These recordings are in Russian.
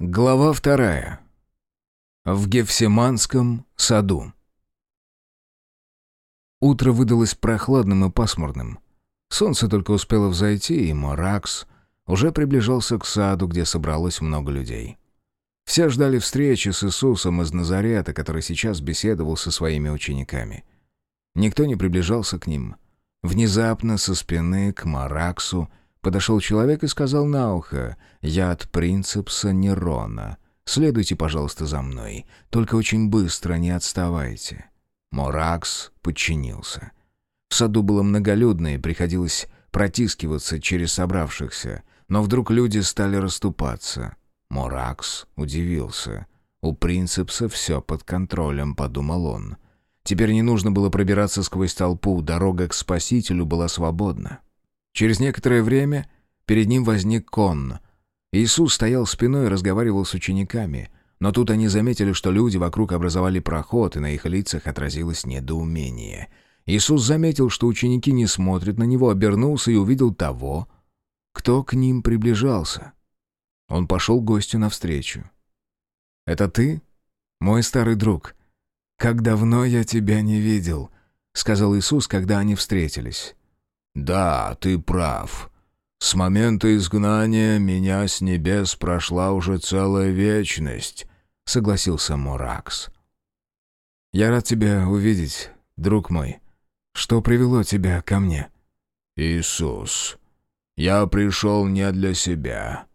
Глава вторая. В Гефсиманском саду. Утро выдалось прохладным и пасмурным. Солнце только успело взойти, и Моракс уже приближался к саду, где собралось много людей. Все ждали встречи с Иисусом из Назарета, который сейчас беседовал со своими учениками. Никто не приближался к ним. Внезапно со спины к Мараксу подошел человек и сказал на ухо «Я от принцепса Нерона. Следуйте, пожалуйста, за мной. Только очень быстро, не отставайте». Моракс подчинился. В саду было многолюдно, и приходилось протискиваться через собравшихся. Но вдруг люди стали расступаться. Моракс удивился. «У принцепса все под контролем», — подумал он. Теперь не нужно было пробираться сквозь толпу, дорога к Спасителю была свободна. Через некоторое время перед ним возник кон. Иисус стоял спиной и разговаривал с учениками, но тут они заметили, что люди вокруг образовали проход, и на их лицах отразилось недоумение. Иисус заметил, что ученики не смотрят на него, обернулся и увидел того, кто к ним приближался. Он пошел гостю навстречу. «Это ты, мой старый друг? Как давно я тебя не видел», — сказал Иисус, когда они встретились. «Да, ты прав. С момента изгнания меня с небес прошла уже целая вечность», — согласился Муракс. «Я рад тебя увидеть, друг мой. Что привело тебя ко мне?» «Иисус, я пришел не для себя.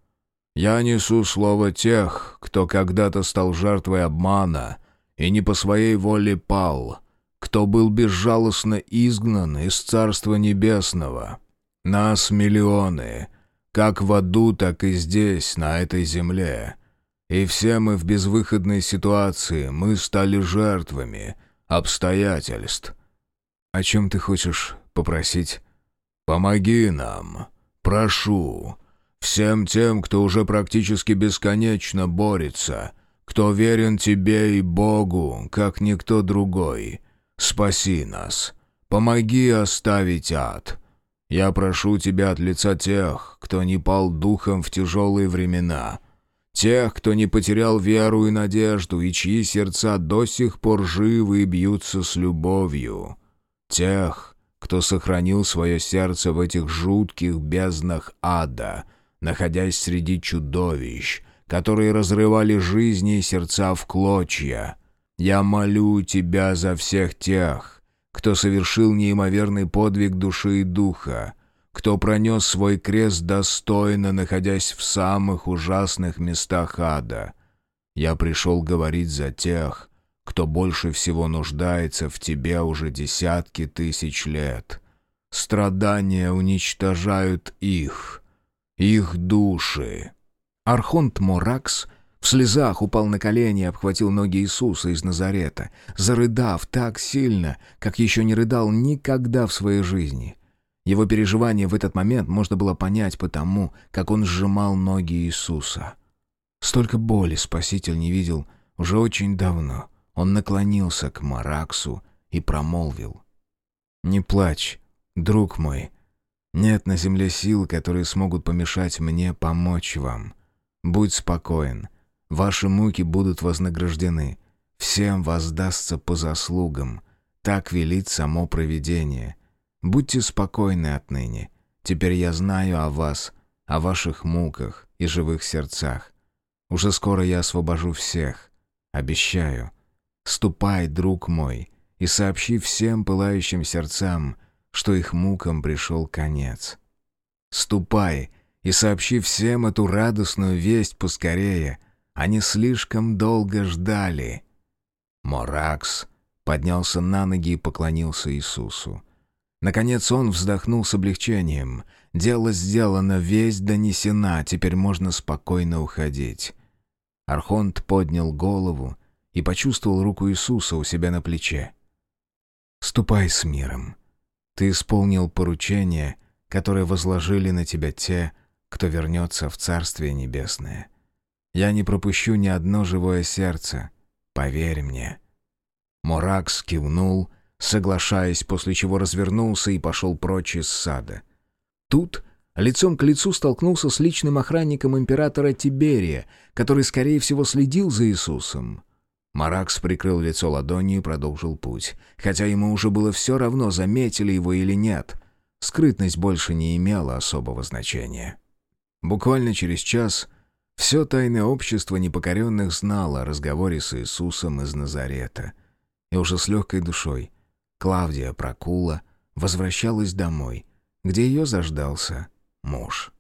Я несу слово тех, кто когда-то стал жертвой обмана и не по своей воле пал, кто был безжалостно изгнан из Царства Небесного. Нас миллионы, как в аду, так и здесь, на этой земле. И все мы в безвыходной ситуации, мы стали жертвами обстоятельств. О чем ты хочешь попросить? Помоги нам, прошу. Всем тем, кто уже практически бесконечно борется, кто верен тебе и Богу, как никто другой. Спаси нас. Помоги оставить ад. Я прошу тебя от лица тех, кто не пал духом в тяжелые времена, тех, кто не потерял веру и надежду, и чьи сердца до сих пор живы и бьются с любовью, тех, кто сохранил свое сердце в этих жутких безднах ада — находясь среди чудовищ, которые разрывали жизни и сердца в клочья. Я молю тебя за всех тех, кто совершил неимоверный подвиг души и духа, кто пронес свой крест достойно, находясь в самых ужасных местах ада. Я пришел говорить за тех, кто больше всего нуждается в тебе уже десятки тысяч лет. Страдания уничтожают их, их души. Архонт Моракс в слезах упал на колени и обхватил ноги Иисуса из Назарета, зарыдав так сильно, как еще не рыдал никогда в своей жизни. Его переживания в этот момент можно было понять потому, как он сжимал ноги Иисуса. Столько боли Спаситель не видел уже очень давно. Он наклонился к Мараксу и промолвил. «Не плачь, друг мой, нет на земле сил, которые смогут помешать мне помочь вам. Будь спокоен. Ваши муки будут вознаграждены. Всем воздастся по заслугам. Так велит само провидение. Будьте спокойны отныне. Теперь я знаю о вас, о ваших муках и живых сердцах. Уже скоро я освобожу всех. Обещаю. Ступай, друг мой, и сообщи всем пылающим сердцам, что их мукам пришел конец. Ступай и сообщи всем эту радостную весть поскорее. Они слишком долго ждали. Моракс поднялся на ноги и поклонился Иисусу. Наконец он вздохнул с облегчением. Дело сделано, весть донесена, теперь можно спокойно уходить. Архонт поднял голову и почувствовал руку Иисуса у себя на плече. «Ступай с миром. Ты исполнил поручение, которое возложили на тебя те, кто вернется в Царствие Небесное. Я не пропущу ни одно живое сердце, поверь мне». Муракс кивнул, соглашаясь, после чего развернулся и пошел прочь из сада. Тут лицом к лицу столкнулся с личным охранником императора Тиберия, который, скорее всего, следил за Иисусом. Маракс прикрыл лицо ладонью и продолжил путь, хотя ему уже было все равно, заметили его или нет. Скрытность больше не имела особого значения. Буквально через час все тайное общество непокоренных знало о разговоре с Иисусом из Назарета. И уже с легкой душой Клавдия Прокула возвращалась домой, где ее заждался муж.